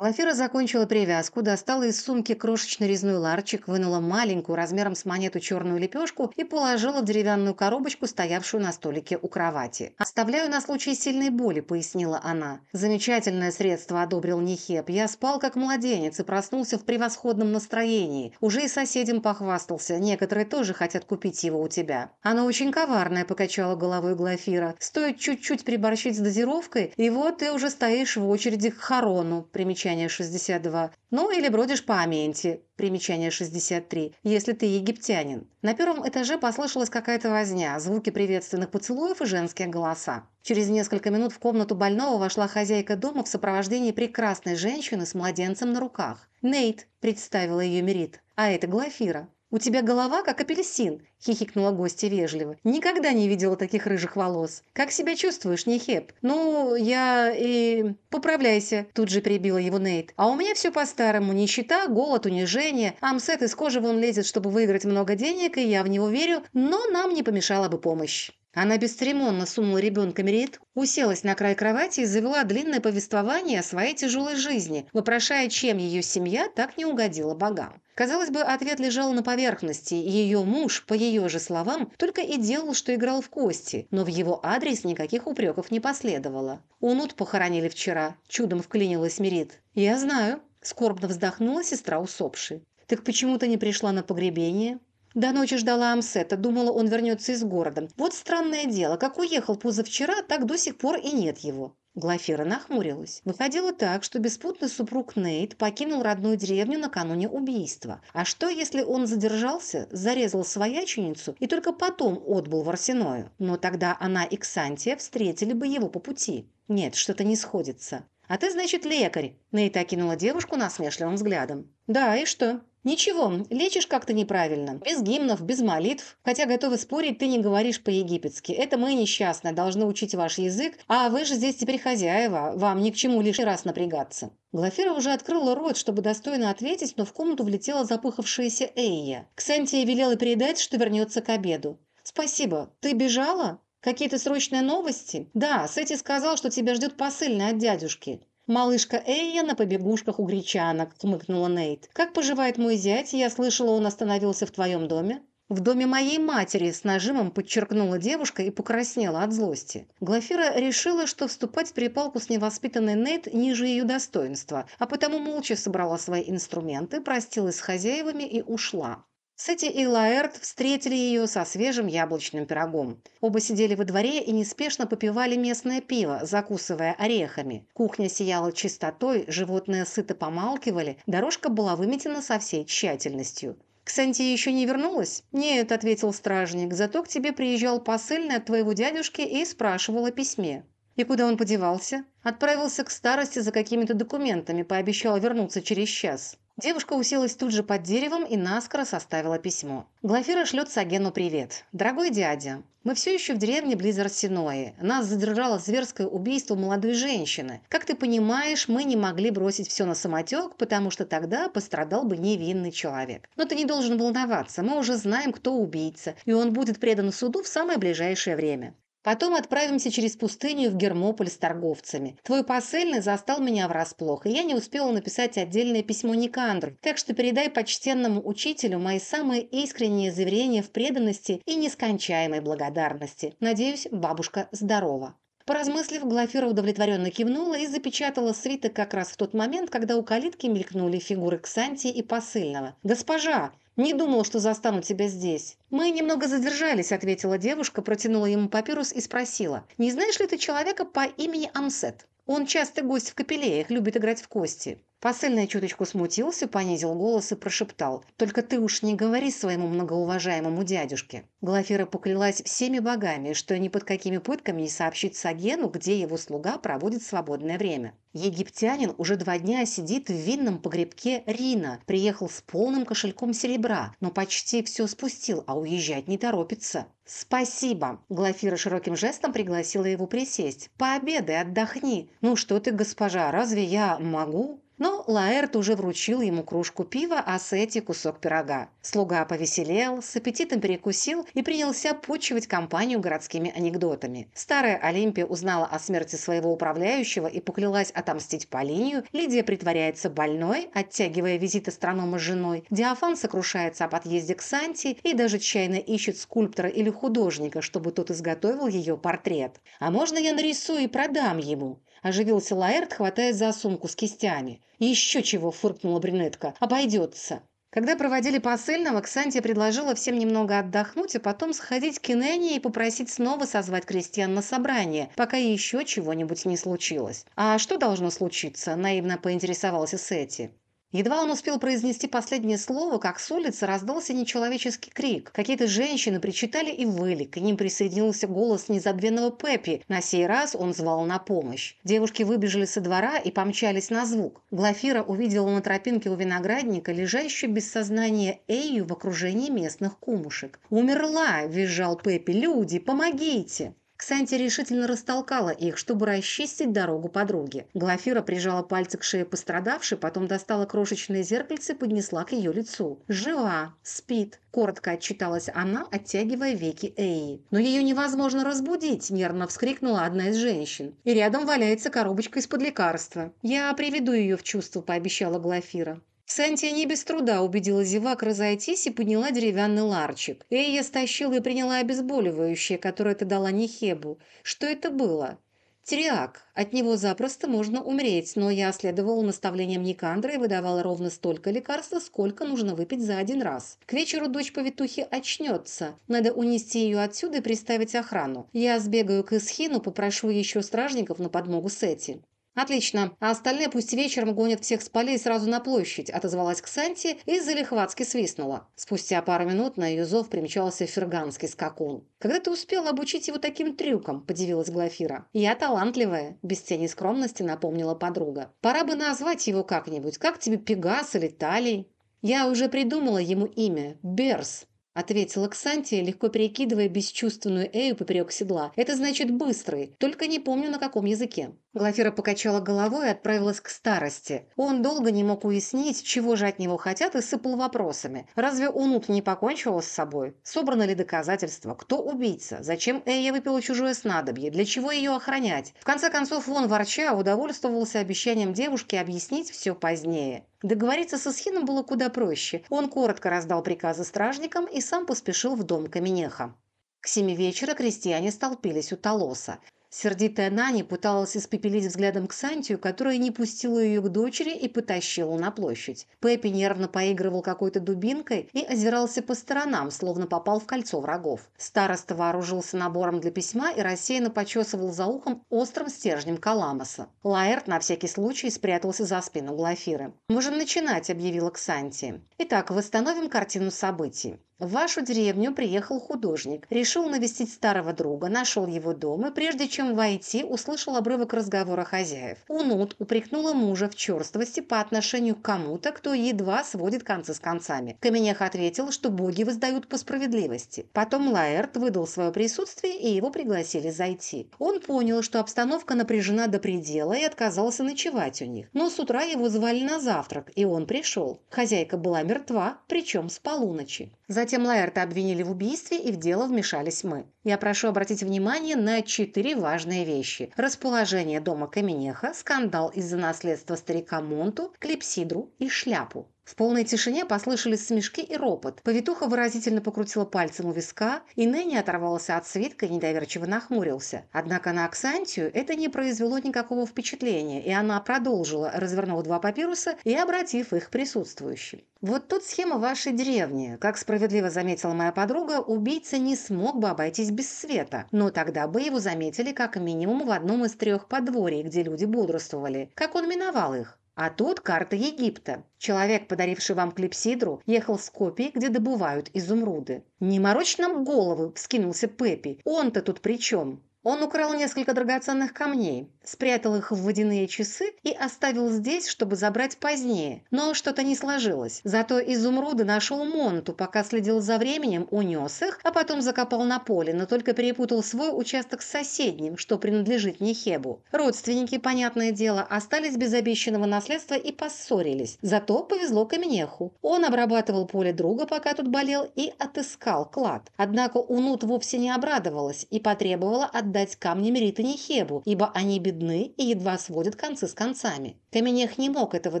Глафира закончила привязку, достала из сумки крошечный резной ларчик, вынула маленькую, размером с монету черную лепешку и положила в деревянную коробочку, стоявшую на столике у кровати. «Оставляю на случай сильной боли», — пояснила она. «Замечательное средство», — одобрил Нехеп. «Я спал как младенец и проснулся в превосходном настроении. Уже и соседям похвастался. Некоторые тоже хотят купить его у тебя». «Оно очень коварное», — покачала головой Глафира. «Стоит чуть-чуть приборщить с дозировкой, и вот ты уже стоишь в очереди к Харону». Примечание 62. Ну или бродишь по Аменте. Примечание 63. Если ты египтянин. На первом этаже послышалась какая-то возня, звуки приветственных поцелуев и женские голоса. Через несколько минут в комнату больного вошла хозяйка дома в сопровождении прекрасной женщины с младенцем на руках. «Нейт», – представила ее Мерит, – «а это Глафира». «У тебя голова как апельсин», – хихикнула гостья вежливо. «Никогда не видела таких рыжих волос. Как себя чувствуешь, Нехеп?» «Ну, я и...» «Поправляйся», – тут же перебила его Нейт. «А у меня все по-старому. Нищета, голод, унижение. Амсет из кожи вон лезет, чтобы выиграть много денег, и я в него верю, но нам не помешала бы помощь». Она бесцеремонно сунула ребенка Мерит, уселась на край кровати и завела длинное повествование о своей тяжелой жизни, вопрошая, чем ее семья так не угодила богам. Казалось бы, ответ лежал на поверхности. Ее муж, по ее же словам, только и делал, что играл в кости, но в его адрес никаких упреков не последовало. Унут похоронили вчера, чудом вклинилась Мерит. «Я знаю», – скорбно вздохнула сестра усопшей. «Так почему ты не пришла на погребение?» До ночи ждала Амсета, думала, он вернется из города. Вот странное дело, как уехал позавчера, так до сих пор и нет его. Глафира нахмурилась. Выходило так, что беспутный супруг Нейт покинул родную деревню накануне убийства. А что, если он задержался, зарезал свояченицу и только потом отбыл в Арсеную? Но тогда она и Ксантия встретили бы его по пути. Нет, что-то не сходится. «А ты, значит, лекарь?» Нейт окинула девушку насмешливым взглядом. «Да, и что?» «Ничего, лечишь как-то неправильно. Без гимнов, без молитв. Хотя, готовы спорить, ты не говоришь по-египетски. Это мы несчастные, должны учить ваш язык, а вы же здесь теперь хозяева. Вам ни к чему лишний раз напрягаться». Глафира уже открыла рот, чтобы достойно ответить, но в комнату влетела запыхавшаяся Эйя. Ксантия велела передать, что вернется к обеду. «Спасибо. Ты бежала?» «Какие-то срочные новости?» «Да, Сэти сказал, что тебя ждет посыльный от дядюшки. «Малышка Эйя на побегушках у гречанок», – хмыкнула Нейт. «Как поживает мой зять? Я слышала, он остановился в твоем доме». «В доме моей матери», – с нажимом подчеркнула девушка и покраснела от злости. Глафира решила, что вступать в перепалку с невоспитанной Нейт ниже ее достоинства, а потому молча собрала свои инструменты, простилась с хозяевами и ушла. Сэти и Лаэрт встретили ее со свежим яблочным пирогом. Оба сидели во дворе и неспешно попивали местное пиво, закусывая орехами. Кухня сияла чистотой, животные сыто помалкивали, дорожка была выметена со всей тщательностью. «Ксантия еще не вернулась?» «Нет», — ответил стражник, «зато к тебе приезжал посыльный от твоего дядюшки и спрашивал о письме». «И куда он подевался?» «Отправился к старости за какими-то документами, пообещал вернуться через час». Девушка уселась тут же под деревом и наскоро составила письмо. Глафира шлет Сагену привет. «Дорогой дядя, мы все еще в деревне близ Арсенои. Нас задержало зверское убийство молодой женщины. Как ты понимаешь, мы не могли бросить все на самотек, потому что тогда пострадал бы невинный человек. Но ты не должен волноваться, мы уже знаем, кто убийца, и он будет предан суду в самое ближайшее время. Потом отправимся через пустыню в Гермополь с торговцами. Твой посыльный застал меня врасплох, и я не успела написать отдельное письмо Никандру, так что передай почтенному учителю мои самые искренние заверения в преданности и нескончаемой благодарности. Надеюсь, бабушка здорова». Поразмыслив, Глафира удовлетворенно кивнула и запечатала свиток как раз в тот момент, когда у калитки мелькнули фигуры Ксанти и посыльного. «Госпожа, «Не думал, что застану тебя здесь». «Мы немного задержались», — ответила девушка, протянула ему папирус и спросила. «Не знаешь ли ты человека по имени Амсет? Он часто гость в капеллеях, любит играть в кости». Посыльный чуточку смутился, понизил голос и прошептал. «Только ты уж не говори своему многоуважаемому дядюшке». Глафира поклялась всеми богами, что ни под какими пытками не сообщит Сагену, где его слуга проводит свободное время. Египтянин уже два дня сидит в винном погребке Рина, приехал с полным кошельком серебра, но почти все спустил, а уезжать не торопится. «Спасибо!» – Глафира широким жестом пригласила его присесть. «Пообедай, отдохни. Ну что ты, госпожа, разве я могу?» Но Лаэрт уже вручил ему кружку пива, а Сетти кусок пирога. Слуга повеселел, с аппетитом перекусил и принялся почивать компанию городскими анекдотами. Старая Олимпия узнала о смерти своего управляющего и поклялась отомстить Полинию. Лидия притворяется больной, оттягивая визит астронома с женой. Диафан сокрушается об отъезде к Санти и даже тщательно ищет скульптора или художника, чтобы тот изготовил ее портрет. «А можно я нарисую и продам ему?» – оживился Лаэрт, хватаясь за сумку с кистями. «Еще чего!» – фыркнула брюнетка. «Обойдется!» Когда проводили посыльного, Ксантия предложила всем немного отдохнуть, а потом сходить к Инене и попросить снова созвать крестьян на собрание, пока еще чего-нибудь не случилось. «А что должно случиться?» – наивно поинтересовался Сетти. Едва он успел произнести последнее слово, как с улицы раздался нечеловеческий крик. Какие-то женщины причитали и выли. К ним присоединился голос незабвенного Пеппи. На сей раз он звал на помощь. Девушки выбежали со двора и помчались на звук. Глафира увидела на тропинке у виноградника лежащую без сознания Эю в окружении местных кумушек. «Умерла!» – визжал Пеппи. «Люди, помогите!» Ксанти решительно растолкала их, чтобы расчистить дорогу подруге. Глафира прижала пальцы к шее пострадавшей, потом достала крошечное зеркальце и поднесла к ее лицу. «Жива! Спит!» – коротко отчиталась она, оттягивая веки Эи. «Но ее невозможно разбудить!» – нервно вскрикнула одна из женщин. «И рядом валяется коробочка из-под лекарства. Я приведу ее в чувство», – пообещала Глафира. Сантия не без труда убедила зевак разойтись и подняла деревянный ларчик. Эйя стащила и приняла обезболивающее, которое ты дала Нехебу. Что это было? Тириак. От него запросто можно умереть, но я следовала наставлениям Никандра и выдавала ровно столько лекарства, сколько нужно выпить за один раз. К вечеру дочь повитухи очнется. Надо унести ее отсюда и приставить охрану. Я сбегаю к Исхину, попрошу еще стражников на подмогу Сети. «Отлично. А остальные пусть вечером гонят всех с полей сразу на площадь», – отозвалась Ксанти и залихватски свистнула. Спустя пару минут на ее зов примчался ферганский скакун. «Когда ты успела обучить его таким трюкам?» – подивилась Глафира. «Я талантливая», – без тени скромности напомнила подруга. «Пора бы назвать его как-нибудь. Как тебе Пегас или Талий?» «Я уже придумала ему имя. Берс. – ответила Ксантия, легко перекидывая бесчувственную Эю поперек седла. «Это значит быстрый, только не помню на каком языке». Глафира покачала головой и отправилась к старости. Он долго не мог уяснить, чего же от него хотят, и сыпал вопросами. Разве Унут не покончила с собой? Собраны ли доказательства? Кто убийца? Зачем Эя выпила чужое снадобье? Для чего ее охранять? В конце концов, он, ворча, удовольствовался обещанием девушки объяснить все позднее. Договориться со Схином было куда проще. Он коротко раздал приказы стражникам и сам поспешил в дом Каменеха. К семи вечера крестьяне столпились у Толоса. Сердитая Нани пыталась испепелить взглядом Ксантию, которая не пустила ее к дочери и потащила на площадь. Пеппи нервно поигрывал какой-то дубинкой и озирался по сторонам, словно попал в кольцо врагов. Староста вооружился набором для письма и рассеянно почесывал за ухом острым стержнем каламаса. Лаэрт на всякий случай спрятался за спину Глафиры. «Можем начинать», — объявила Ксантия. «Итак, восстановим картину событий. В вашу деревню приехал художник. Решил навестить старого друга, нашел его дом и, прежде чем войти, услышал обрывок разговора хозяев. Унут упрекнула мужа в черствости по отношению к кому-то, кто едва сводит концы с концами. Каменех ответил, что боги воздают по справедливости. Потом Лаэрт выдал свое присутствие, и его пригласили зайти. Он понял, что обстановка напряжена до предела и отказался ночевать у них. Но с утра его звали на завтрак, и он пришел. Хозяйка была мертва, причем с полуночи. Затем Лаэрта обвинили в убийстве, и в дело вмешались мы. Я прошу обратить внимание на четыре важные вещи. Расположение дома Каменеха, скандал из-за наследства старика Монту, клипсидру и шляпу. В полной тишине послышались смешки и ропот. Повитуха выразительно покрутила пальцем у виска, и Нэнни оторвался от свитка и недоверчиво нахмурился. Однако на Оксантию это не произвело никакого впечатления, и она продолжила, развернув два папируса и обратив их присутствующим. «Вот тут схема вашей деревни. Как справедливо заметила моя подруга, убийца не смог бы обойтись без света, но тогда бы его заметили как минимум в одном из трех подворий, где люди бодрствовали. Как он миновал их? А тут карта Египта. Человек, подаривший вам клипсидру, ехал с копией, где добывают изумруды. «Не морочь нам головы!» – вскинулся Пеппи. «Он-то тут при чем?» Он украл несколько драгоценных камней, спрятал их в водяные часы и оставил здесь, чтобы забрать позднее. Но что-то не сложилось. Зато изумруды нашел Монту, пока следил за временем, унес их, а потом закопал на поле, но только перепутал свой участок с соседним, что принадлежит Нехебу. Родственники, понятное дело, остались без обещанного наследства и поссорились. Зато повезло Каменеху. Он обрабатывал поле друга, пока тот болел, и отыскал клад. Однако Унут вовсе не обрадовалась и потребовала от отдать камни Мерита Нехебу, ибо они бедны и едва сводят концы с концами. Каменех не мог этого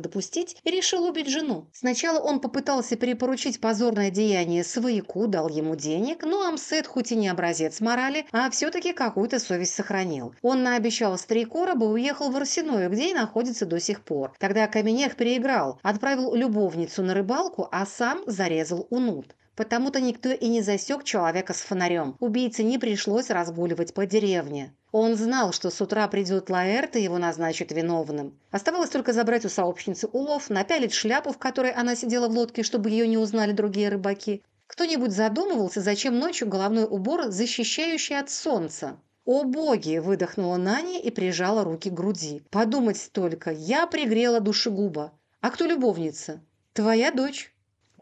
допустить и решил убить жену. Сначала он попытался перепоручить позорное деяние свояку, дал ему денег, но Амсет хоть и не образец морали, а все-таки какую-то совесть сохранил. Он наобещал старику, рабы уехал в Арсеную, где и находится до сих пор. Тогда Каменех переиграл, отправил любовницу на рыбалку, а сам зарезал Унут. Потому-то никто и не засек человека с фонарем. Убийце не пришлось разгуливать по деревне. Он знал, что с утра придет Лаэрт и его назначат виновным. Оставалось только забрать у сообщницы улов, напялить шляпу, в которой она сидела в лодке, чтобы ее не узнали другие рыбаки. Кто-нибудь задумывался, зачем ночью головной убор, защищающий от солнца? «О боги!» – выдохнула Наня и прижала руки к груди. «Подумать только, я пригрела душегуба. А кто любовница?» «Твоя дочь».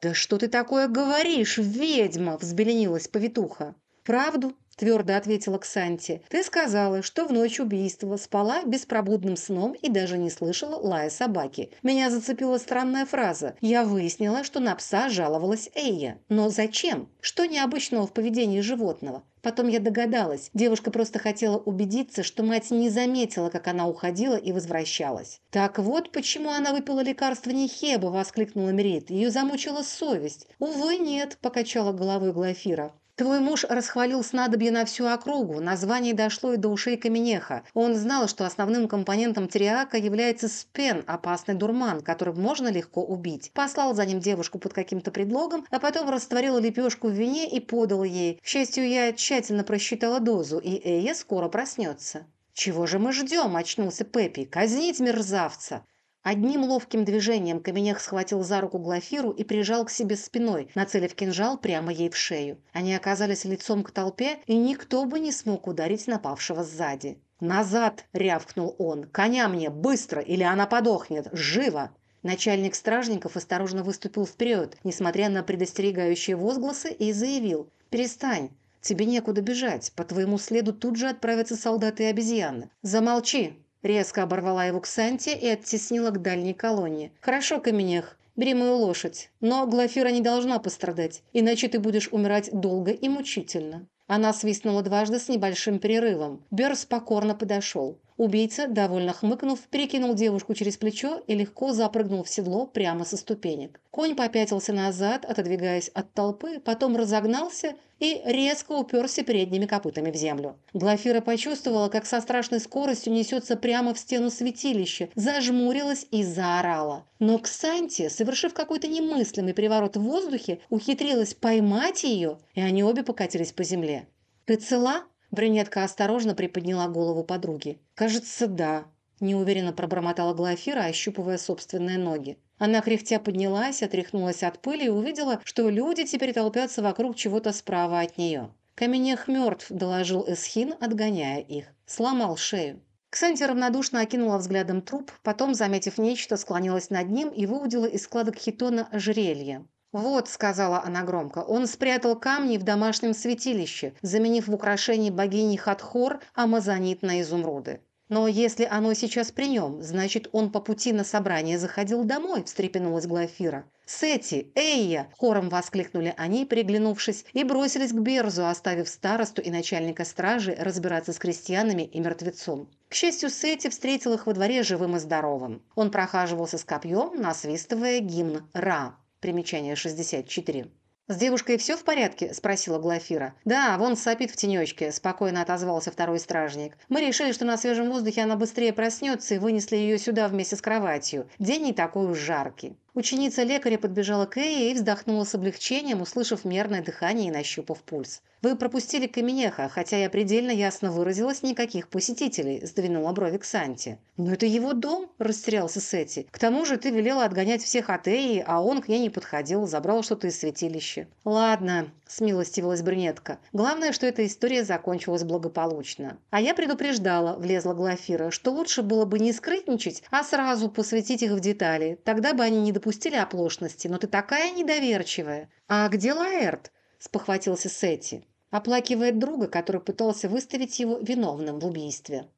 «Да что ты такое говоришь, ведьма!» – взбеленилась повитуха. «Правду?» – твердо ответила Ксанти. «Ты сказала, что в ночь убийства спала беспробудным сном и даже не слышала лая собаки. Меня зацепила странная фраза. Я выяснила, что на пса жаловалась Эйя. Но зачем? Что необычного в поведении животного? Потом я догадалась, девушка просто хотела убедиться, что мать не заметила, как она уходила и возвращалась. «Так вот, почему она выпила лекарство Нехеба!» – воскликнула Мерит. «Ее замучила совесть». «Увы, нет», – покачала головой Глафира. Твой муж расхвалил снадобье на всю округу, название дошло и до ушей Каменеха. Он знал, что основным компонентом триака является спен, опасный дурман, которым можно легко убить. Послал за ним девушку под каким-то предлогом, а потом растворил лепешку в вине и подал ей. К счастью, я тщательно просчитала дозу, и Эя скоро проснется. «Чего же мы ждем?» – очнулся Пеппи. «Казнить мерзавца!» Одним ловким движением Каменех схватил за руку Глафиру и прижал к себе спиной, нацелив кинжал прямо ей в шею. Они оказались лицом к толпе, и никто бы не смог ударить напавшего сзади. «Назад!» – рявкнул он. «Коня мне! Быстро! Или она подохнет! Живо!» Начальник стражников осторожно выступил вперед, несмотря на предостерегающие возгласы, и заявил «Перестань! Тебе некуда бежать. По твоему следу тут же отправятся солдаты и обезьяны. Замолчи!» Резко оборвала его Ксанти и оттеснила к дальней колонне. «Хорошо, Каменех, бери мою лошадь. Но Глафира не должна пострадать, иначе ты будешь умирать долго и мучительно». Она свистнула дважды с небольшим перерывом. Берс покорно подошел. Убийца, довольно хмыкнув, перекинул девушку через плечо и легко запрыгнул в седло прямо со ступенек. Конь попятился назад, отодвигаясь от толпы, потом разогнался и резко уперся передними копытами в землю. Глафира почувствовала, как со страшной скоростью несется прямо в стену святилища, зажмурилась и заорала. Но Ксанти, совершив какой-то немыслимый переворот в воздухе, ухитрилась поймать ее, и они обе покатились по земле. «Ты цела?» Брюнетка осторожно приподняла голову подруги. «Кажется, да», – неуверенно пробормотала Глафира, ощупывая собственные ноги. Она кряхтя поднялась, отряхнулась от пыли и увидела, что люди теперь толпятся вокруг чего-то справа от нее. «Каменех мертв», – доложил Эсхин, отгоняя их. Сломал шею. Ксанти равнодушно окинула взглядом труп, потом, заметив нечто, склонилась над ним и выудила из складок хитона ожерелье. «Вот», — сказала она громко, — «он спрятал камни в домашнем святилище, заменив в украшении богини Хатхор амазонит на изумруды». «Но если оно сейчас при нем, значит, он по пути на собрание заходил домой», – встрепенулась Глафира. «Сети! Эйя!» – хором воскликнули они, приглянувшись, и бросились к Берзу, оставив старосту и начальника стражи разбираться с крестьянами и мертвецом. К счастью, Сети встретил их во дворе живым и здоровым. Он прохаживался с копьем, насвистывая гимн «Ра». Примечание 64. «С девушкой все в порядке?» – спросила Глафира. «Да, вон сопит в тенечке», – спокойно отозвался второй стражник. «Мы решили, что на свежем воздухе она быстрее проснется и вынесли ее сюда вместе с кроватью. День не такой уж жаркий». Ученица лекаря подбежала к Эе и вздохнула с облегчением, услышав мерное дыхание и нащупав пульс. «Вы пропустили Каменеха, хотя я предельно ясно выразилась, никаких посетителей», – сдвинула брови Ксанти. «Но это его дом», – растерялся Сети. «К тому же ты велела отгонять всех от Эи, а он к ней не подходил, забрал что-то из святилища». «Ладно», – смилостивилась брюнетка. «Главное, что эта история закончилась благополучно». «А я предупреждала», – влезла Глафира, – «что лучше было бы не скрытничать, а сразу посвятить их в детали. Тогда бы они не допустили оплошности. Но ты такая недоверчивая». «А где Лаэрт?» – спохватился Сетти. Оплакивает друга, который пытался выставить его виновным в убийстве.